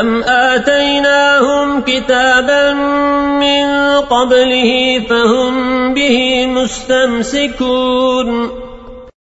أم آتيناهم كتابا من قبله فهم به مستمسكون